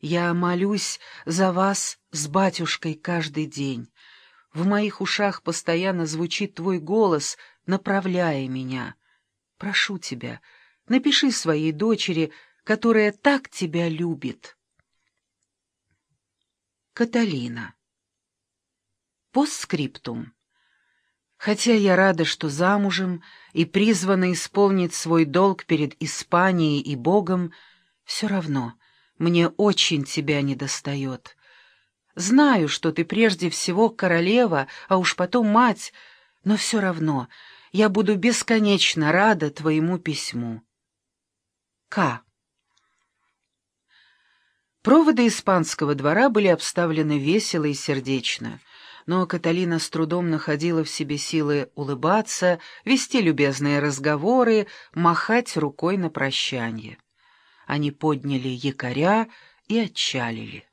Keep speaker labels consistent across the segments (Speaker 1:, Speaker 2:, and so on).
Speaker 1: Я молюсь за вас с батюшкой каждый день. В моих ушах постоянно звучит твой голос, направляя меня. Прошу тебя, напиши своей дочери, которая так тебя любит. Каталина. Постскриптум. Хотя я рада, что замужем и призвана исполнить свой долг перед Испанией и Богом, все равно — мне очень тебя недостает. Знаю, что ты прежде всего королева, а уж потом мать, но все равно я буду бесконечно рада твоему письму. К. Проводы испанского двора были обставлены весело и сердечно, но Каталина с трудом находила в себе силы улыбаться, вести любезные разговоры, махать рукой на прощание. Они подняли якоря и отчалили.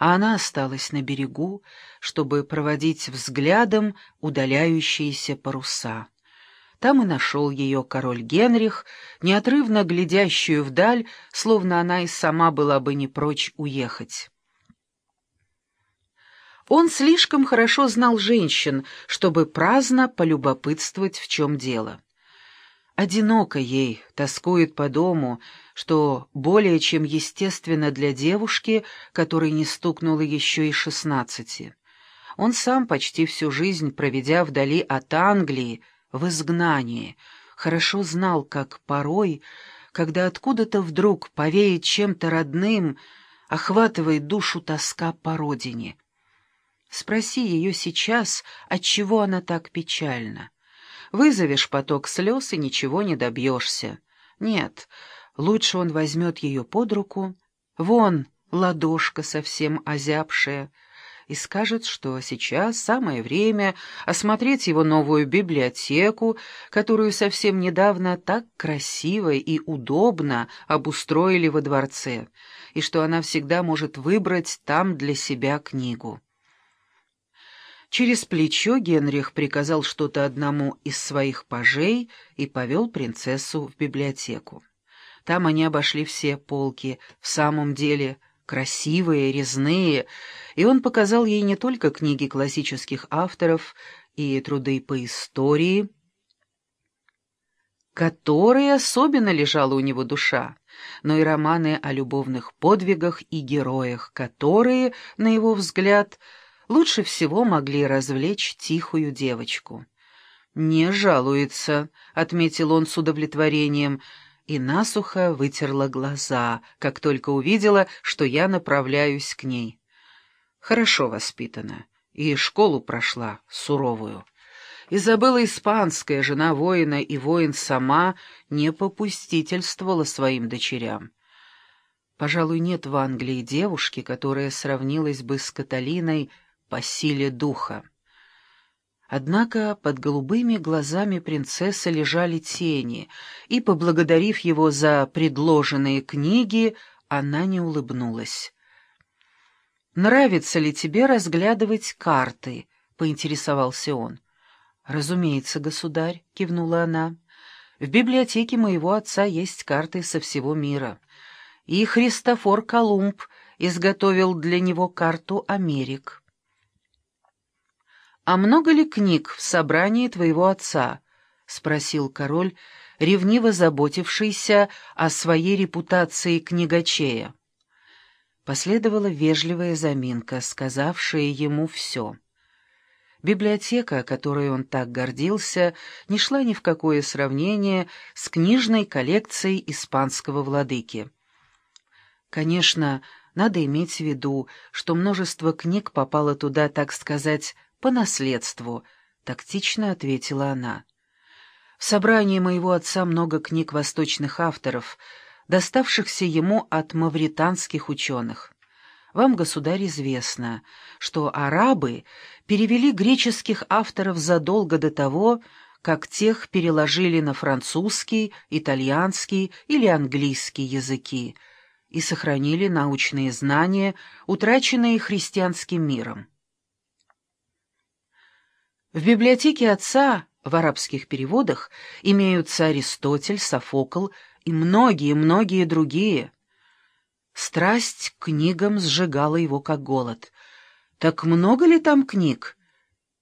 Speaker 1: А она осталась на берегу, чтобы проводить взглядом удаляющиеся паруса. Там и нашел ее король Генрих, неотрывно глядящую вдаль, словно она и сама была бы не прочь уехать. Он слишком хорошо знал женщин, чтобы праздно полюбопытствовать, в чем дело. Одиноко ей, тоскует по дому, что более чем естественно для девушки, которой не стукнуло еще и шестнадцати. Он сам почти всю жизнь, проведя вдали от Англии, в изгнании, хорошо знал, как порой, когда откуда-то вдруг повеет чем-то родным, охватывает душу тоска по родине. Спроси ее сейчас, отчего она так печальна. Вызовешь поток слез и ничего не добьешься. Нет, лучше он возьмет ее под руку, вон ладошка совсем озябшая, и скажет, что сейчас самое время осмотреть его новую библиотеку, которую совсем недавно так красиво и удобно обустроили во дворце, и что она всегда может выбрать там для себя книгу. Через плечо Генрих приказал что-то одному из своих пажей и повел принцессу в библиотеку. Там они обошли все полки, в самом деле красивые, резные, и он показал ей не только книги классических авторов и труды по истории, которые особенно лежала у него душа, но и романы о любовных подвигах и героях, которые, на его взгляд, лучше всего могли развлечь тихую девочку. «Не жалуется», — отметил он с удовлетворением, и насухо вытерла глаза, как только увидела, что я направляюсь к ней. Хорошо воспитана, и школу прошла суровую. Изабелла Испанская, жена воина и воин сама, не попустительствовала своим дочерям. Пожалуй, нет в Англии девушки, которая сравнилась бы с Каталиной по силе духа. Однако под голубыми глазами принцессы лежали тени, и, поблагодарив его за предложенные книги, она не улыбнулась. «Нравится ли тебе разглядывать карты?» — поинтересовался он. «Разумеется, государь», — кивнула она. «В библиотеке моего отца есть карты со всего мира. И Христофор Колумб изготовил для него карту Америк». «А много ли книг в собрании твоего отца?» — спросил король, ревниво заботившийся о своей репутации книгачея. Последовала вежливая заминка, сказавшая ему все. Библиотека, которой он так гордился, не шла ни в какое сравнение с книжной коллекцией испанского владыки. Конечно, надо иметь в виду, что множество книг попало туда, так сказать, по наследству», — тактично ответила она. «В собрании моего отца много книг восточных авторов, доставшихся ему от мавританских ученых. Вам, государь, известно, что арабы перевели греческих авторов задолго до того, как тех переложили на французский, итальянский или английский языки и сохранили научные знания, утраченные христианским миром. В библиотеке отца в арабских переводах имеются Аристотель, Софокл и многие-многие другие. Страсть к книгам сжигала его, как голод. Так много ли там книг?